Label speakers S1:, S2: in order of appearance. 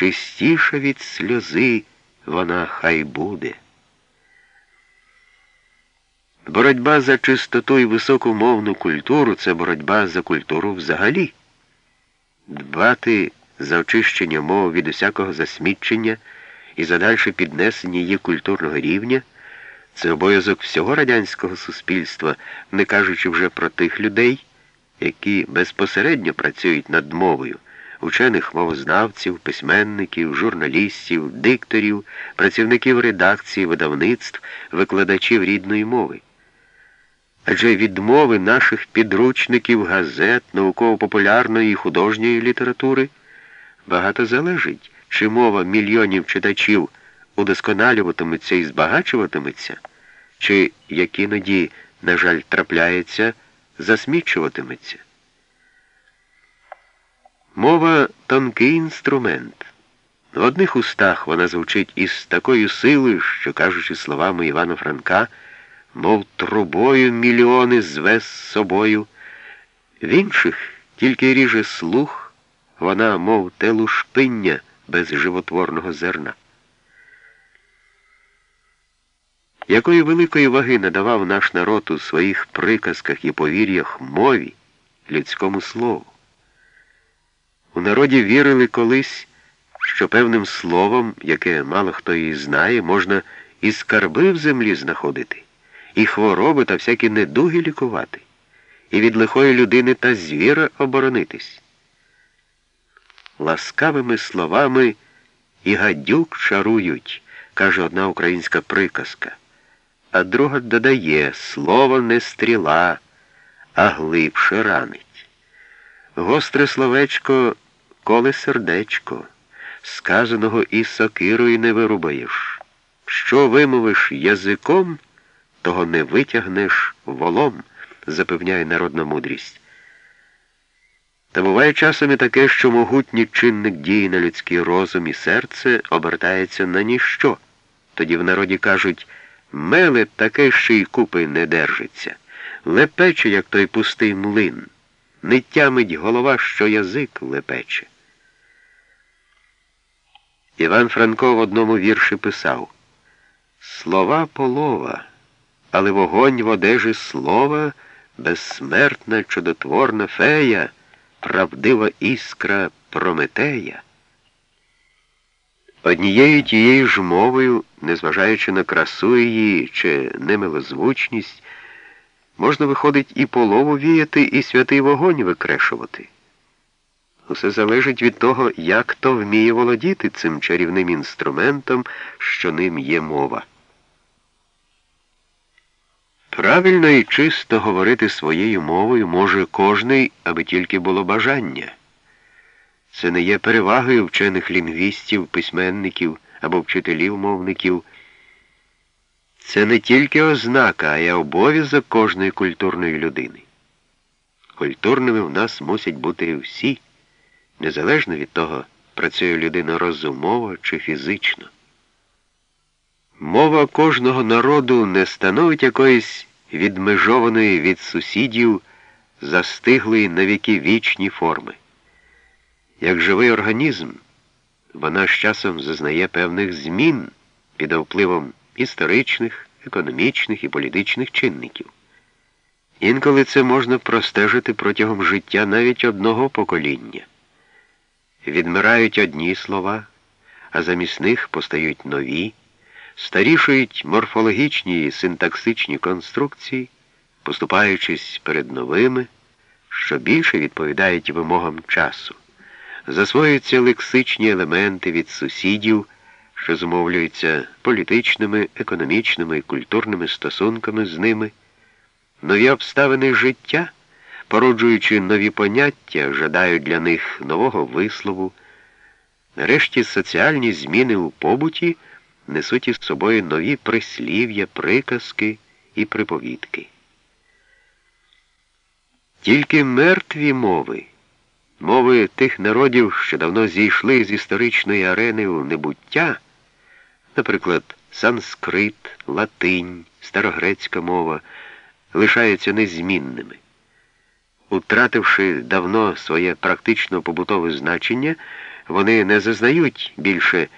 S1: чистіша від сльози вона хай буде. Боротьба за чистоту і високу мовну культуру це боротьба за культуру взагалі. Дбати за очищення мови від усякого засмічення і за дальше піднесення її культурного рівня це обов'язок всього радянського суспільства, не кажучи вже про тих людей, які безпосередньо працюють над мовою, учених мовознавців, письменників, журналістів, дикторів, працівників редакції, видавництв, викладачів рідної мови. Адже від мови наших підручників, газет, науково-популярної і художньої літератури багато залежить, чи мова мільйонів читачів удосконалюватиметься і збагачуватиметься, чи, як іноді, на жаль, трапляється, засмічуватиметься. Мова тонкий інструмент. В одних устах вона звучить із такою силою, що, кажучи словами Івана Франка, мов трубою мільйони зве з собою, в інших тільки ріже слух, вона, мов те лушпиння без животворного зерна. Якої великої ваги надавав наш народ у своїх приказках і повір'ях мові, людському слову. У народі вірили колись, що певним словом, яке мало хто її знає, можна і скарби в землі знаходити і хвороби та всякі недуги лікувати, і від лихої людини та звіра оборонитись. Ласкавими словами і гадюк чарують, каже одна українська приказка, а друга додає слово не стріла, а глибше ранить. Гостре словечко коле сердечко, сказаного і сокирою не вирубаєш. Що вимовиш язиком? того не витягнеш волом, запевняє народна мудрість. Та буває часом і таке, що могутній чинник дії на людський розум і серце обертається на ніщо. Тоді в народі кажуть меле таке ще й купи не держиться, лепече, як той пустий млин, не тямить голова, що язик лепече. Іван Франко в одному вірші писав Слова полова але вогонь в одежі слова, безсмертна чудотворна фея, правдива іскра Прометея. Однією тією ж мовою, незважаючи на красу її чи немилозвучність, можна виходить і полову віяти, і святий вогонь викрешувати. Усе залежить від того, як хто вміє володіти цим чарівним інструментом, що ним є мова. Правильно і чисто говорити своєю мовою може кожний, аби тільки було бажання. Це не є перевагою вчених лінгвістів, письменників або вчителів-мовників. Це не тільки ознака, а й обов'язок кожної культурної людини. Культурними в нас мусять бути всі, незалежно від того, працює людина розумово чи фізично. Мова кожного народу не становить якоїсь відмежованої від сусідів застиглої на віки вічні форми. Як живий організм, вона з часом зазнає певних змін під впливом історичних, економічних і політичних чинників. Інколи це можна простежити протягом життя навіть одного покоління. Відмирають одні слова, а замість них постають нові старішують морфологічні і синтаксичні конструкції, поступаючись перед новими, що більше відповідають вимогам часу, засвоюються лексичні елементи від сусідів, що зумовлюються політичними, економічними і культурними стосунками з ними, нові обставини життя, породжуючи нові поняття, жадають для них нового вислову, нарешті соціальні зміни у побуті несуть із собою нові прислів'я, приказки і приповідки. Тільки мертві мови, мови тих народів, що давно зійшли з історичної арени у небуття, наприклад, санскрит, латинь, старогрецька мова, лишаються незмінними. Утративши давно своє практично побутове значення, вони не зазнають більше